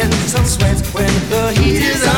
And some sweat when the heat is on.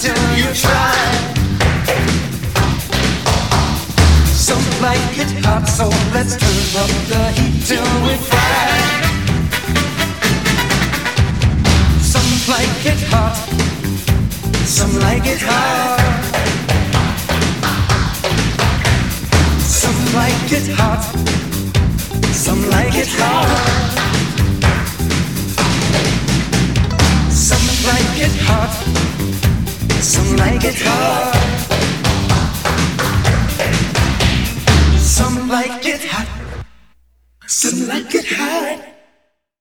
Till you try. Some like it hot, so let's turn up the heat till we fry. Some like it hot, some like it hot. Some like it hot, some like it hot. Some like it hot, some like it. Some like it hot, some like it hot.